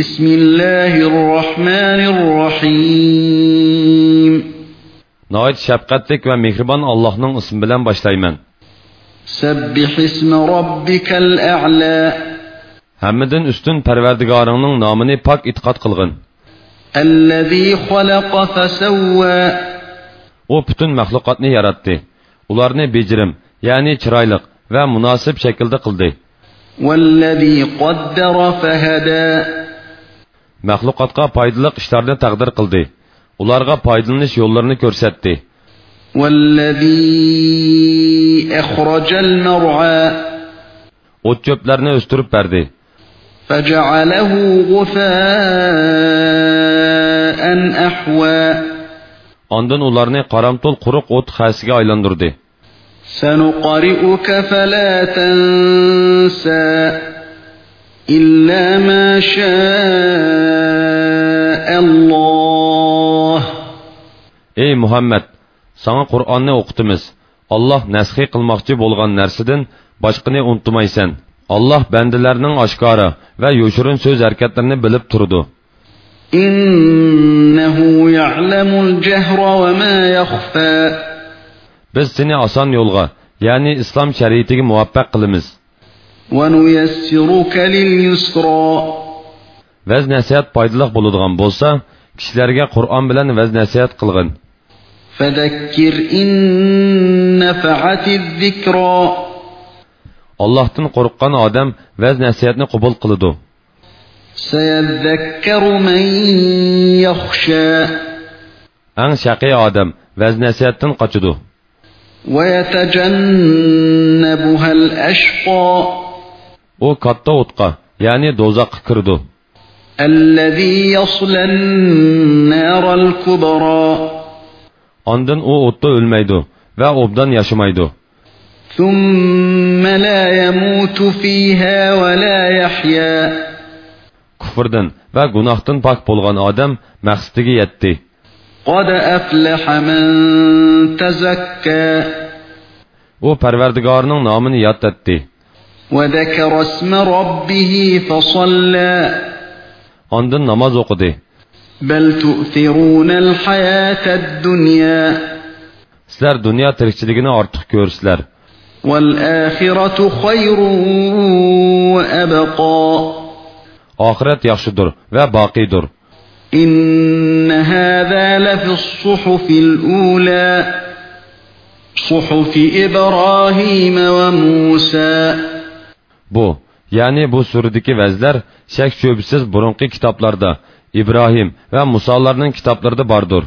بسم الله الرحمن الرحيم. ناھايىتى شەپقەتلىك ۋە مېھرىبان ئاللاھنىڭ ئىسمى بىلەن باشلايمەن سبح اسم ربك الأعلى. ھەممىدىن ئۈستۈن پەرۋەردىگارىڭنىڭ نامىنى پاك ئېتىقاد قىلغىن الذي خلق فسوى. ئۇ پۈتۈن مەخلۇقاتنى ياراتتى ئۇلارنى بېجىرىم، يەنى چىرايلىق ۋە مۇناسىپ شەكىلدە قىلدى. وَالَّذ۪ي قَدَّرَ فَهَدَى. Məxluqatqa faydalıq işlərni təqdir qıldı. Ularga faydalanış yollarını göstərdi. والذي أخرج المرعى Ot çöplərini östürüb berdi. فجعله غثاء أحوى Ondan ularni qaramtol quruq ot xəsiga aylandırdı. سنقرئك فلا تنسى إلا ما شاء الله Ey Muhammed, sana Qur'onni o'qitimiz. Alloh nasxi qilmoqchi bo'lgan narsadan boshqani unutmaysan. Alloh bandalarning oshkora va yoshirin so'z harakatlarini bilib turdi. إنه يعلم الجهر وما يخفى Biz seni oson yo'lga, ya'ni islom shariatiga muvaffaq qilamiz. ونيسرك لليسرى Vaz nasihat foydali bo'ladigan bo'lsa, kishilarga Qur'on bilan vaz nasihat qilgin. فذكر إن نفعت الذكرى Allohdan qo'rqqan odam vaz nasihatni qabul qiladi. سيذكر من يخشى Eng shaqiy odam vaz nasihatdan qochadi. u katta o'tqa ya'ni do'zaxga kirdi. Ondan u o'tda o'lmaydi va obdan yashamaydi. Kufrdan va gunohdan pok bo'lgan odam maqsadiga yetdi. U parvardigorning nomini yod etdi. وذكر اسم ربه فصلى Ondan namoz o'qidi. بل تؤثرون الحياة الدنيا Sizlar dunyo tirikchiligini ortiq ko'rsizlar. والآخرة خير وأبقى Oxirat yaxshidir va boqiydir. إن هذا لفي الصحف الأولى صحف إبراهيم وموسى bu. Yani bu suredeki vezler şek şübhisiz burunki kitaplarda İbrahim ve Musalarının kitaplarında bardır.